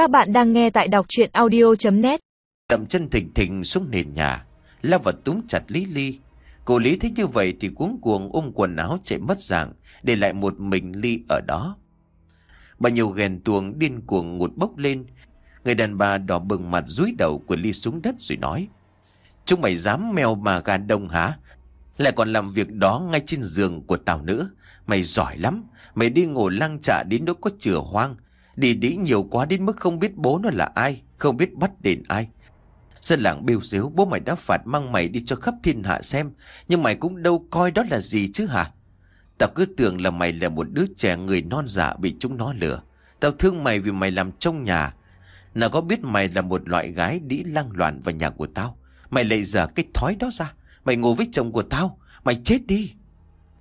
Các bạn đang nghe tại đọc chuyện audio.net Đậm chân thình thình xuống nền nhà, lao vào túm chặt Lý Ly. Cô Lý thấy như vậy thì cuống cuồng ôm quần áo chạy mất dạng, để lại một mình Ly ở đó. Bà nhiều ghen tuồng điên cuồng ngụt bốc lên. Người đàn bà đỏ bừng mặt rúi đầu của Ly xuống đất rồi nói. Chúng mày dám mèo mà gà đông hả? Lại còn làm việc đó ngay trên giường của tao nữa. Mày giỏi lắm. Mày đi ngủ lăng trả đến đó có chửa hoang. Đi đĩ nhiều quá đến mức không biết bố nó là ai. Không biết bắt đền ai. Dân làng bêu xếu bố mày đã phạt mang mày đi cho khắp thiên hạ xem. Nhưng mày cũng đâu coi đó là gì chứ hả? Tao cứ tưởng là mày là một đứa trẻ người non dạ bị chúng nó lừa. Tao thương mày vì mày làm trong nhà. Nào có biết mày là một loại gái đĩ lăng loạn vào nhà của tao. Mày lại giờ cái thói đó ra. Mày ngủ với chồng của tao. Mày chết đi.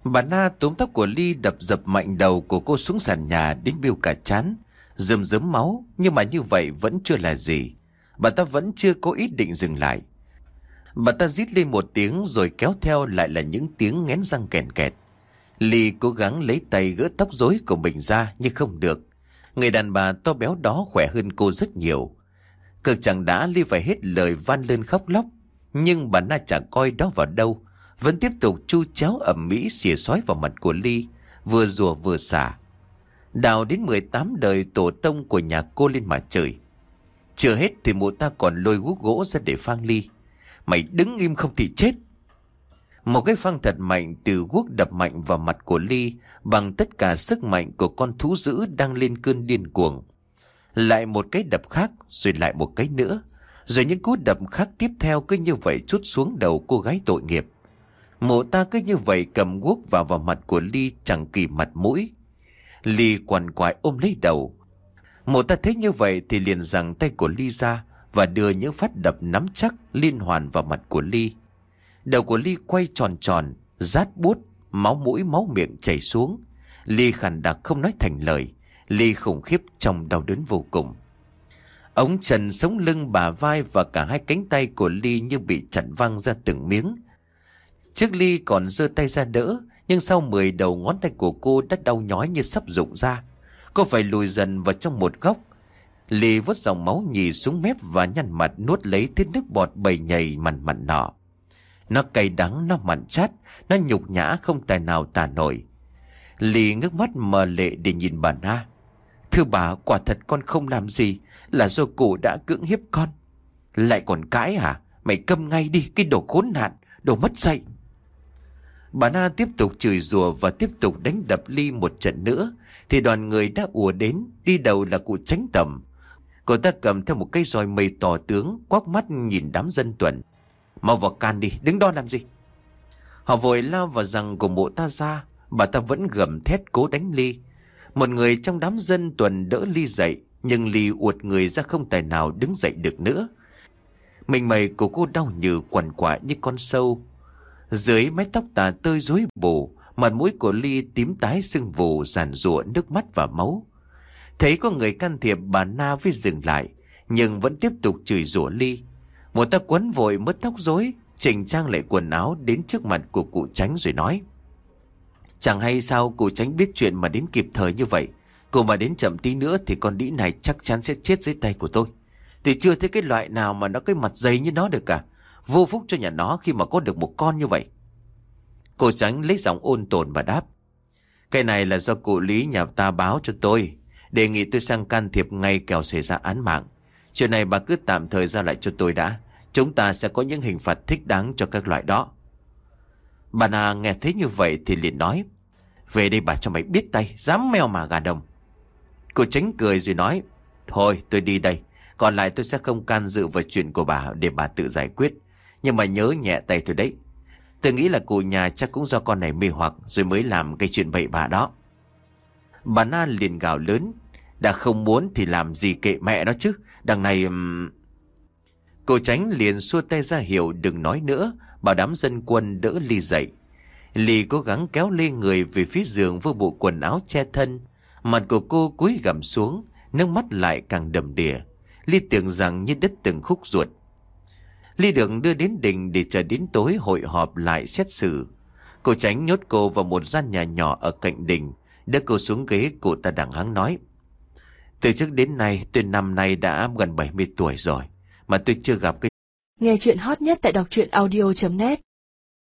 Bà Na túm tóc của Ly đập dập mạnh đầu của cô xuống sàn nhà đến biêu cả chán rơm rớm máu. Nhưng mà như vậy vẫn chưa là gì. Bà ta vẫn chưa có ý định dừng lại. Bà ta rít lên một tiếng rồi kéo theo lại là những tiếng ngén răng kèn kẹt. Ly cố gắng lấy tay gỡ tóc rối của mình ra, nhưng không được. Người đàn bà to béo đó khỏe hơn cô rất nhiều. Cực chẳng đã Ly phải hết lời van lên khóc lóc. Nhưng bà Na chẳng coi đó vào đâu. Vẫn tiếp tục chu chéo ẩm mỹ xỉa sói vào mặt của Ly. Vừa rùa vừa xả. Đào đến 18 đời tổ tông của nhà cô lên mà trời. Chưa hết thì mụ ta còn lôi guốc gỗ ra để phang Ly. Mày đứng im không thì chết. Một cái phang thật mạnh từ guốc đập mạnh vào mặt của Ly, bằng tất cả sức mạnh của con thú dữ đang lên cơn điên cuồng. Lại một cái đập khác, rồi lại một cái nữa. Rồi những cú đập khác tiếp theo cứ như vậy chút xuống đầu cô gái tội nghiệp. Mụ ta cứ như vậy cầm guốc vào vào mặt của Ly chẳng kỳ mặt mũi. Ly quằn quại ôm lấy đầu. Mụ ta thấy như vậy thì liền giằng tay của Ly ra và đưa những phát đập nắm chắc liên hoàn vào mặt của Ly. Đầu của Ly quay tròn tròn, rát bút, máu mũi máu miệng chảy xuống. Ly khàn đặc không nói thành lời. Ly khủng khiếp trong đau đớn vô cùng. Ống trần sống lưng bà vai và cả hai cánh tay của Ly như bị chặn văng ra từng miếng. Chiếc Ly còn giơ tay ra đỡ, nhưng sau 10 đầu ngón tay của cô đã đau nhói như sắp rụng ra. Cô phải lùi dần vào trong một góc. Lì vút dòng máu nhì xuống mép và nhăn mặt nuốt lấy thứ nước bọt bầy nhầy mặn mặn nọ. Nó cay đắng, nó mặn chát, nó nhục nhã không tài nào tả nổi. Lì ngước mắt mờ lệ để nhìn bà Na. Thưa bà, quả thật con không làm gì, là do cụ đã cưỡng hiếp con. Lại còn cãi hả? Mày câm ngay đi, cái đồ khốn nạn, đồ mất dạy. Bà Na tiếp tục chửi rủa và tiếp tục đánh đập Ly một trận nữa, thì đoàn người đã ùa đến, đi đầu là cụ tránh tầm. Cô ta cầm theo một cây roi mây tỏ tướng, quắc mắt nhìn đám dân tuần. Mau vào can đi, đứng đó làm gì? Họ vội lao vào rằng của bộ ta ra, bà ta vẫn gầm thét cố đánh Ly. Một người trong đám dân tuần đỡ Ly dậy, nhưng Ly uột người ra không tài nào đứng dậy được nữa. Mình mày của cô đau như quằn quại như con sâu. Dưới mái tóc tà tơi rối bù, mặt mũi của Ly tím tái sưng vù giàn rụa nước mắt và máu. Thấy có người can thiệp bà Na với dừng lại, nhưng vẫn tiếp tục chửi rủa Ly. Một ta quấn vội mất tóc rối, chỉnh trang lại quần áo đến trước mặt của cụ tránh rồi nói. Chẳng hay sao cụ tránh biết chuyện mà đến kịp thời như vậy. Cô mà đến chậm tí nữa thì con đĩ này chắc chắn sẽ chết dưới tay của tôi. Thì chưa thấy cái loại nào mà nó cái mặt dày như nó được cả. Vô phúc cho nhà nó khi mà có được một con như vậy. Cô tránh lấy giọng ôn tồn mà đáp. Cái này là do cụ Lý nhà ta báo cho tôi. Đề nghị tôi sang can thiệp ngay kẻo xảy ra án mạng. Chuyện này bà cứ tạm thời ra lại cho tôi đã. Chúng ta sẽ có những hình phạt thích đáng cho các loại đó. Bà Na nghe thấy như vậy thì liền nói. Về đây bà cho mày biết tay, dám mèo mà gà đồng. Cô tránh cười rồi nói. Thôi tôi đi đây. Còn lại tôi sẽ không can dự vào chuyện của bà để bà tự giải quyết. Nhưng mà nhớ nhẹ tay tôi đấy. Tôi nghĩ là cụ nhà chắc cũng do con này mê hoặc rồi mới làm cái chuyện bậy bạ đó. Bà Na liền gào lớn. Đã không muốn thì làm gì kệ mẹ nó chứ. Đằng này... Cô tránh liền xua tay ra hiệu đừng nói nữa, bảo đám dân quân đỡ Ly dậy. Ly cố gắng kéo lê người về phía giường với bộ quần áo che thân. Mặt của cô cúi gằm xuống, nước mắt lại càng đầm đìa. Ly tưởng rằng như đất từng khúc ruột. Ly được đưa đến đình để chờ đến tối hội họp lại xét xử. Cô tránh nhốt cô vào một gian nhà nhỏ ở cạnh đình. Đưa cô xuống ghế, Cụ ta đằng hắng nói. Từ trước đến nay tôi năm nay đã gần 70 tuổi rồi Mà tôi chưa gặp cái Nghe chuyện hot nhất tại đọc truyện audio.net